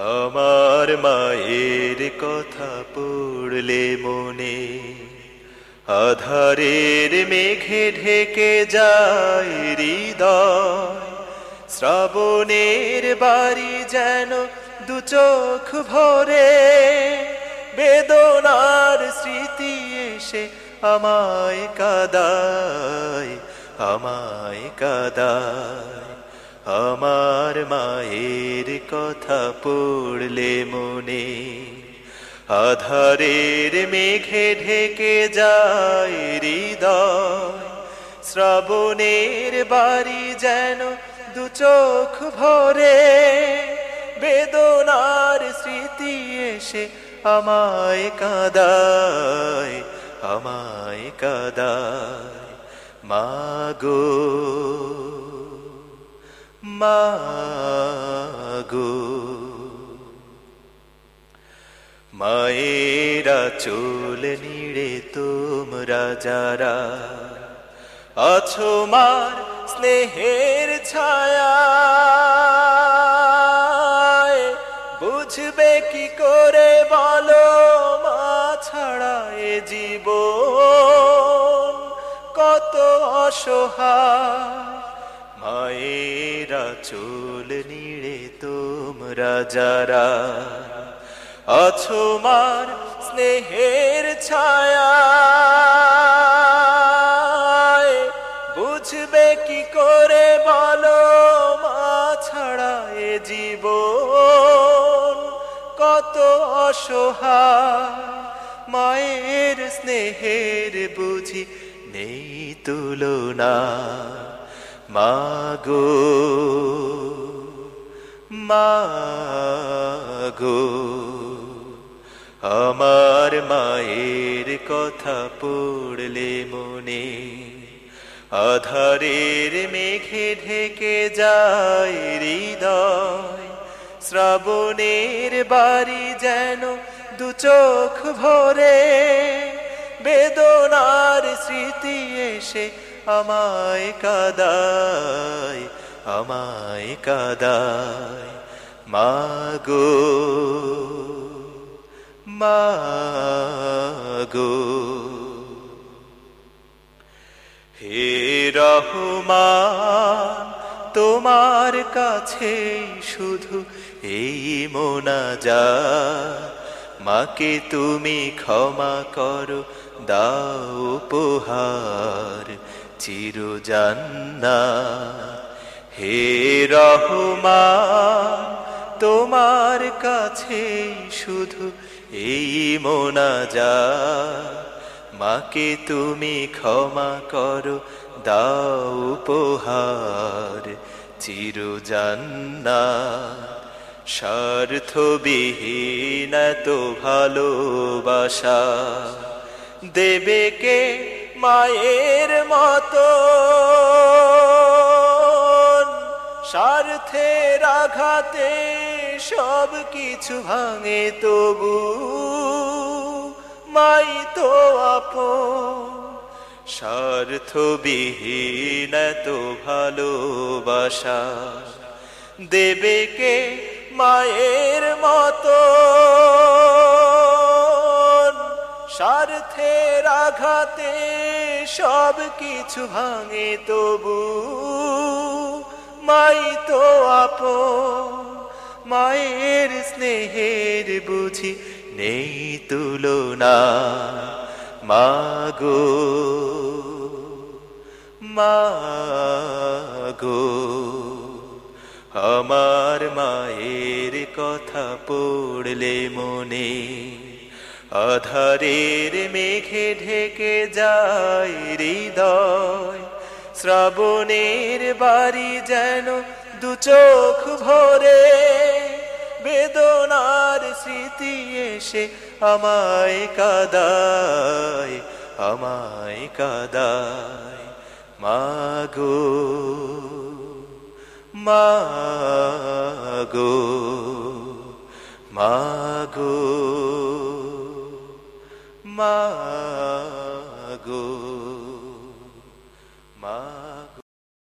আমার মায়ের কথা পড়লে মনে আধারের মেঘে ঢেকে যায় হৃদয়। শ্রাবণের বাড়ি যেন দু চোখ ভরে, বেদনার স্মৃতি এসে আমায় কাদায় আমায় কাদায়। আমার মায়ের কথা পড়লে মনে আধারের মেঘে ঢেকে যায় হৃদয়। শ্রাবণের বাড়ি যেন দু চোখ ভরে, বেদনার স্মৃতি এসে আমায় কাদায় আমায় কাদায়। মাগো মাগো। মায়েরা চুল নিড়ে তোমরা যারা আছো মার স্নেহের ছায়া বুঝবে কি করে বলো মা ছাড়া এ জীবন? কত অসহায় মায়েরা চুল নিড়ে তোমরা যারা আছো মার স্নেহের ছায়া বুঝবে কি করে বলো মা ছাড়া এ জীবন? কত অসহায়, মায়ের স্নেহের বুঝি নেই তুলনা। মাগো মাগো, আমার মায়ের কথা পড়লে মনে আধারের মেঘে ঢেকে যায় হৃদয়। শ্রাবণের বাড়ি যেন দু চোখ ভরে, বেদনার স্মৃতি এসে আমায় কাদায় আমায় কাদায়। মাগো মাগো হে রহমান, তোমার কাছে শুধু এই মোনাজা মাকে তুমি ক্ষমা করো, দাও উপহার। চিরজান্না হে রহমান, তোমার কাছে শুধু এই মোনাজা মাকে তুমি ক্ষমা করো, দাও উপহার। চিরজান্না স্বার্থবিহীন তো ভালোবাসা। দেবে কে মায়ের মতো স্বার্থের আঘাতে সব কিছু ভাঙে তবু। মাই তো আপন। স্বার্থবিহীন তো ভালোবাসা। দেবে কে মায়ের মতো স্বার্থের আঘাতে সব কিছু ভাঙে তবু। মাই তো আপ মায়ের স্নেহের বুঝি নেই তুলনা। মাগো মাগো, আমার মায়ের কথা পড়লে মনে আধারের মেঘে ঢেকে যায় হৃদয়। শ্রাবণের বাড়ি যেন দু চোখ ভরে। বেদনার স্মৃতি এসে আমায় কাদায় আমায় কাদায়। মাগো মাগো মাগো মাগো